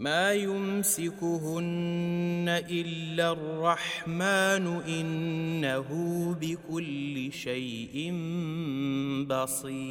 ما يمسكهن إلا الرحمن إنه بكل شيء بصير.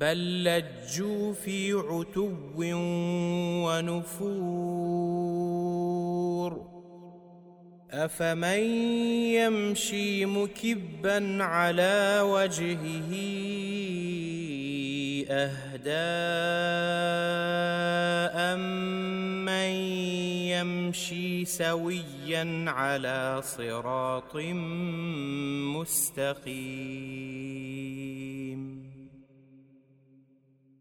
بل لجوا في عتو ونفور. أفمن يمشي مكبا على وجهه أهدى امن يمشي سويا على صراط مستقيم؟